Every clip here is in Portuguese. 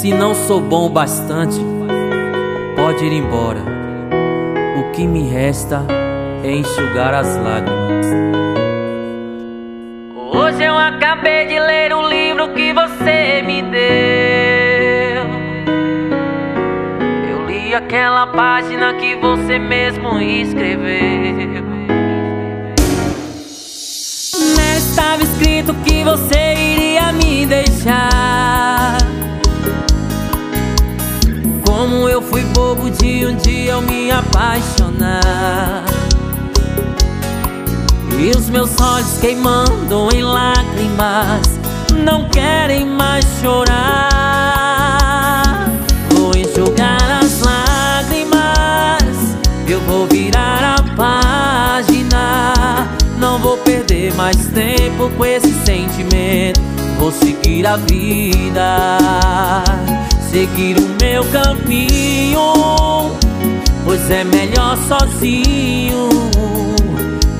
Se não sou bom o bastante, pode ir embora. O que me resta é enxugar as lágrimas. Hoje eu acabei de ler o livro que você me deu. Eu li aquela página que você mesmo escreveu. Bobo de um dia eu me apaixonar. E os meus olhos queimando em lágrimas Não querem mais chorar. Vou enxugar as lágrimas Eu vou virar a página. Não vou perder mais tempo com esse sentimento Vou seguir a vida Seguir o meu caminho Pois é melhor sozinho.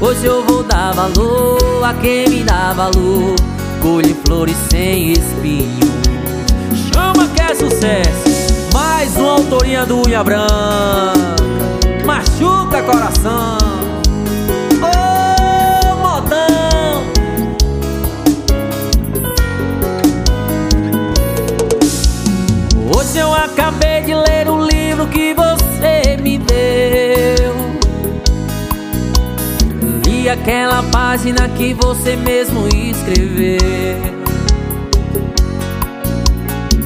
Hoje eu vou dar valor a quem me dá valor Colhe flores sem espinho. Chama que é sucesso Mais uma autorinha do Unha Branca. Machuca coração acabei de ler o livro que você me deu aquela página que você mesmo escreveu.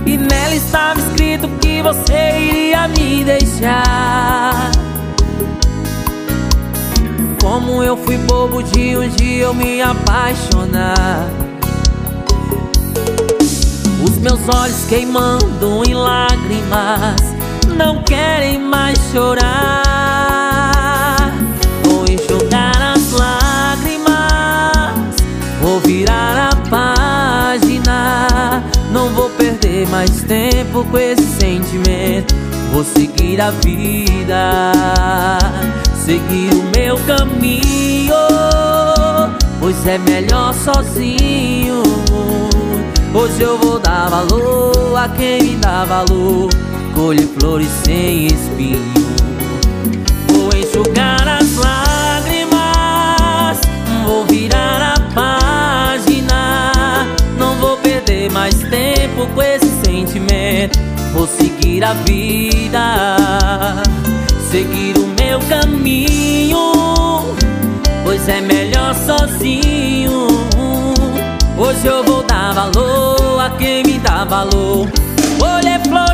E nela estava escrito que você iria me deixar. Como eu fui bobo de um dia eu me apaixonar. Os meus olhos queimando em lágrimas não querem mais chorar. Vou enxugar as lágrimas, vou virar a página. Não vou perder mais tempo com esse sentimento. Vou seguir a vida, seguir o meu caminho. Pois é melhor sozinho. Hoje eu vou dar valor a quem me dá valor. Colhe flores sem espinho. Vou enxugar as lágrimas. Vou virar a página. Não vou perder mais tempo com esse sentimento. Vou seguir a vida. Seguir o meu caminho. Pois é melhor sozinho. Hoje eu vou valor a quem me dá valor. Olha flores sem